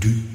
do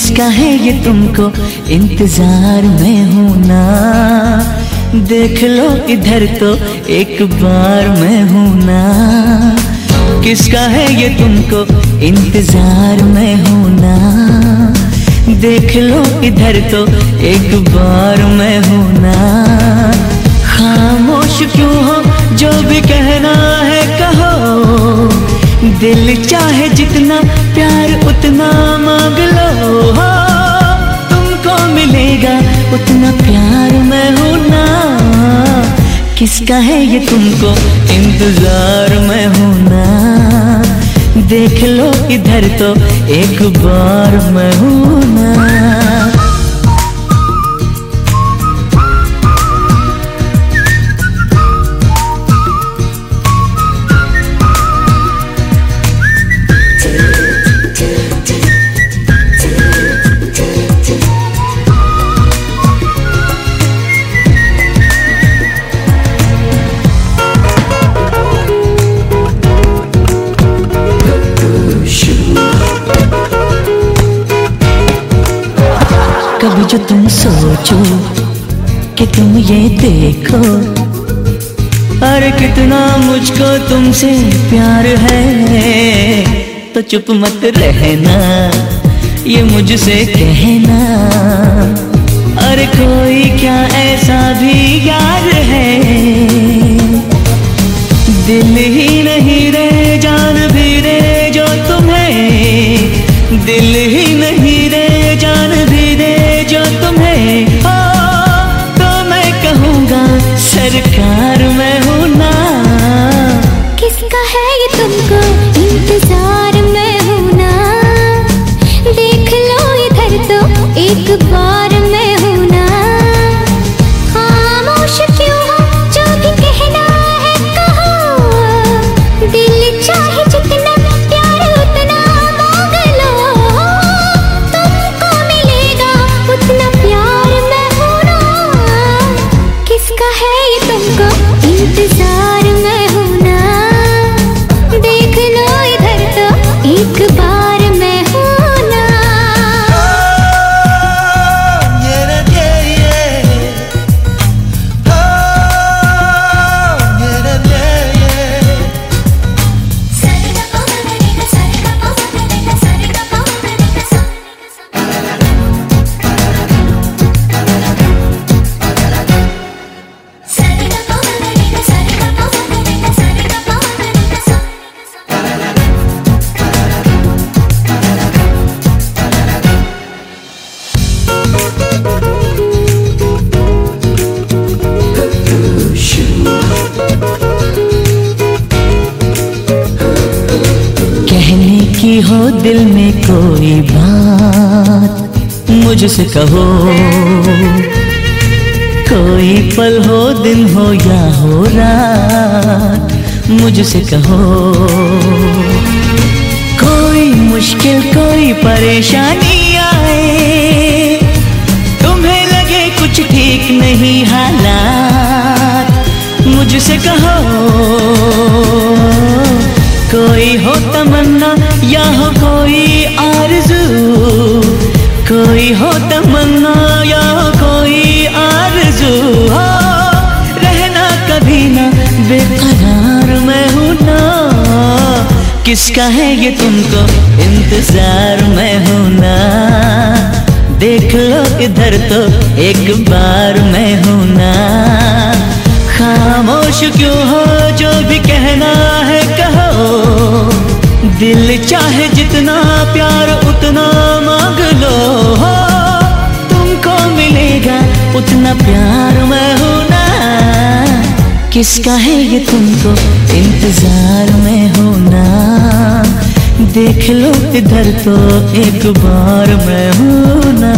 किसका है ये तुमको, इंतज़ार में हूँ ना। देख लो इधर तो एक बार मैं हूँ ना। किसका है ये तुमको, इंतज़ार में हूँ ना। देख लो इधर तो एक बार मैं हूँ ना। खामोश क्यों हो, जो भी कहना है कहो। दिल चाहे जितना, प्यार उतना उतना प्यार मैं हूँ ना। किसका है ये तुमको इंतज़ार मैं हूँ ना। देख लो इधर तो एक बार मैं हूँ ना। जो तुम सोचो कि तुम ये देखो। अरे कितना मुझको तुमसे प्यार है। तो चुप मत रहना, ये मुझसे कहना। अरे कोई क्या ऐसा भी यार है? दिल ही नहीं रे जान भी रे जो तुम्हें। दिल हो दिल में कोई बात, मुझसे कहो। कोई पल हो, दिन हो या हो रात, मुझसे कहो। कोई मुश्किल, कोई परेशानी आए, तुम्हें लगे कुछ ठीक नहीं हालात, मुझसे कहो। कोई हो तमन्ना या हो कोई आरज़ू। कोई हो तमन्ना या हो कोई आरज़ू। हो, रहना कभी ना, बेकरार मैं हूँ ना। किसका है ये तुमको इंतज़ार मैं हूँ ना? देख लो इधर तो एक बार मैं हूँ ना। खामोश क्यों हो, जो भी कहना कहो दिल चाहे जितना प्यार, उतना मांग लो। हो, तुमको मिलेगा, उतना प्यार मैं हूँ ना। किसका है ये तुमको इंतज़ार में होना देख लो इधर तो एक बार मैं हूँ ना।